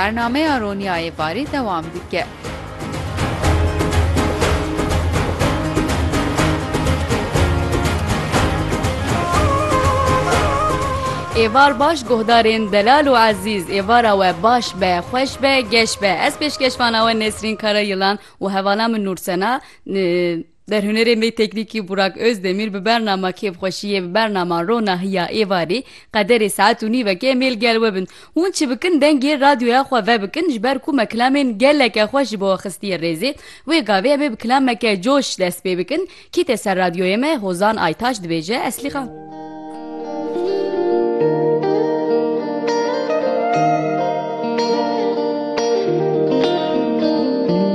برنامه رونیای باری دوام دیگه. ایوار باش گهدارین دلال و عزیز. ایوار و باش به خوش به گش به. از پیش کشفانه و نسرین کارا یلان و حوالم نورسنا در هنر می تکنیکی براک özdemir به برنامه کیف خوشیه به برنامه رونا هیا ایواری قدر ساعت و نیوه که میل گل وبن اون چی بکن دنگی رادیو خو و بکن جبر کو مکلامین گل که خوش با خستی ریزی و گاوی به کلام که جوش دست بکن کی تسر رادیو ما هوزان آیتاش دبیجه اصلی خان